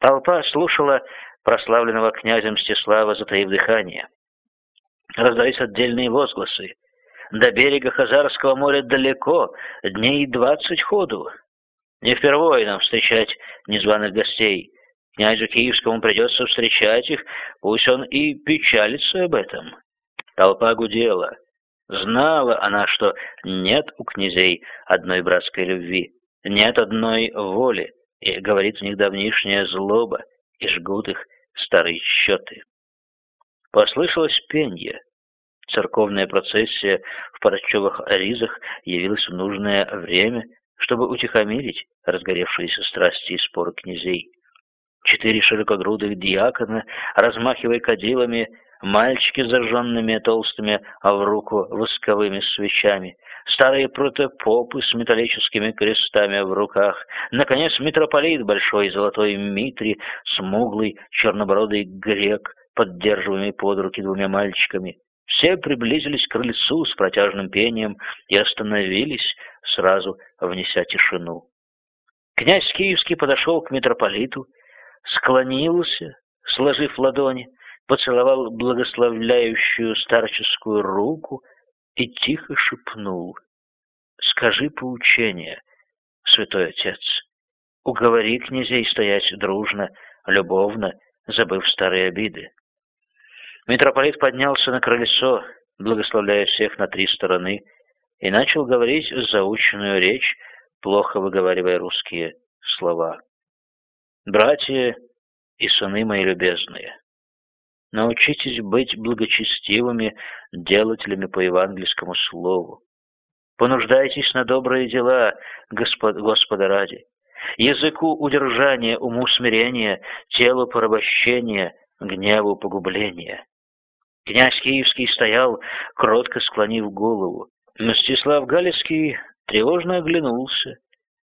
Толпа слушала прославленного князя Мстислава, затаив дыхание. Раздались отдельные возгласы. До берега Хазарского моря далеко, дней двадцать ходу. Не впервые нам встречать незваных гостей. Князю Киевскому придется встречать их, пусть он и печалится об этом. Толпа гудела. Знала она, что нет у князей одной братской любви, нет одной воли, и говорит в них давнишняя злоба, и жгут их старые счеты. Послышалось пенье. Церковная процессия в парчевых ризах явилась в нужное время, чтобы утихомирить разгоревшиеся страсти и споры князей. Четыре широкогрудых диакона, размахивая кадилами, мальчики с зажженными толстыми а в руку восковыми свечами, старые протопопы с металлическими крестами в руках, наконец митрополит большой золотой Митри, смуглый чернобородый грек, поддерживаемый под руки двумя мальчиками. Все приблизились к крыльцу с протяжным пением и остановились, сразу внеся тишину. Князь Киевский подошел к митрополиту, склонился, сложив ладони, поцеловал благословляющую старческую руку и тихо шепнул. «Скажи поучение, святой отец, уговори князей стоять дружно, любовно, забыв старые обиды». Митрополит поднялся на крыльцо, благословляя всех на три стороны, и начал говорить заученную речь, плохо выговаривая русские слова. «Братья и сыны мои любезные, Научитесь быть благочестивыми делателями по евангельскому слову. Понуждайтесь на добрые дела, Господ, Господа ради. Языку удержания, уму смирения, телу порабощения, гневу погубления. Князь Киевский стоял, кротко склонив голову. Мстислав Галицкий тревожно оглянулся,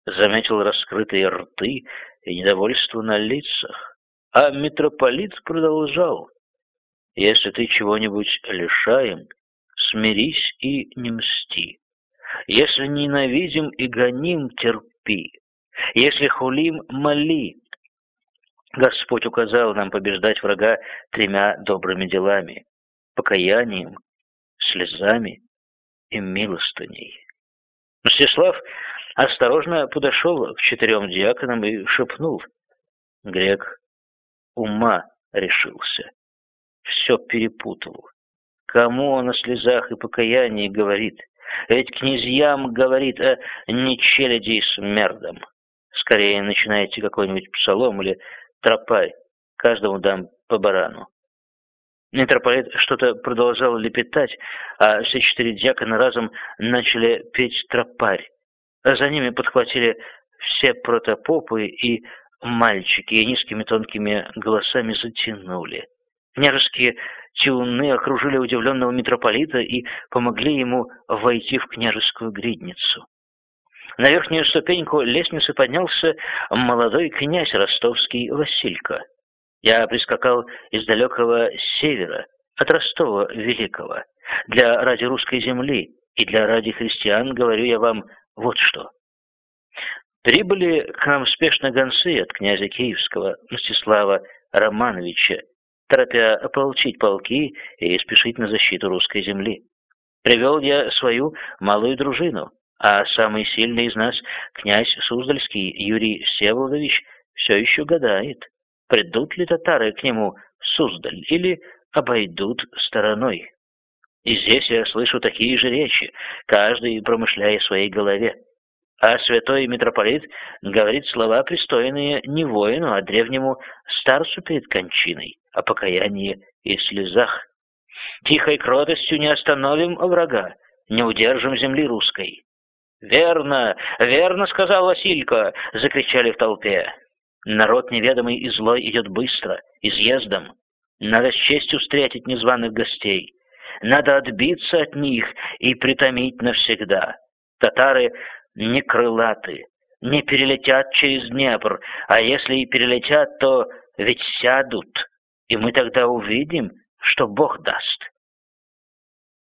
заметил раскрытые рты и недовольство на лицах. А митрополит продолжал. Если ты чего-нибудь лишаем, смирись и не мсти. Если ненавидим и гоним, терпи. Если хулим, моли. Господь указал нам побеждать врага тремя добрыми делами — покаянием, слезами и милостыней. Мстислав осторожно подошел к четырем диаконам и шепнул. Грек ума решился все перепутал. Кому он о слезах и покаянии говорит? Ведь князьям говорит, а не челяди и смердам. Скорее начинайте какой-нибудь псалом или тропарь. Каждому дам по барану. Митрополит что-то продолжал лепетать, а все четыре дьякона разом начали петь тропарь. А за ними подхватили все протопопы и мальчики, и низкими тонкими голосами затянули. Княжеские челны окружили удивленного митрополита и помогли ему войти в княжескую гридницу. На верхнюю ступеньку лестницы поднялся молодой князь ростовский Василько. Я прискакал из далекого севера, от Ростова Великого. Для ради русской земли и для ради христиан говорю я вам вот что. Прибыли к нам спешно гонцы от князя Киевского Мстислава Романовича торопя ополчить полки и спешить на защиту русской земли. Привел я свою малую дружину, а самый сильный из нас, князь Суздальский Юрий Всеволодович, все еще гадает, придут ли татары к нему в Суздаль или обойдут стороной. И здесь я слышу такие же речи, каждый промышляя своей голове. А святой митрополит говорит слова, пристойные не воину, а древнему старцу перед кончиной, о покаянии и слезах. Тихой кротостью не остановим врага, не удержим земли русской. «Верно, верно!» — сказал Василько, — закричали в толпе. Народ неведомый и злой идет быстро, изъездом. Надо с честью встретить незваных гостей. Надо отбиться от них и притомить навсегда. Татары не крылаты, не перелетят через Днепр, а если и перелетят, то ведь сядут, и мы тогда увидим, что Бог даст.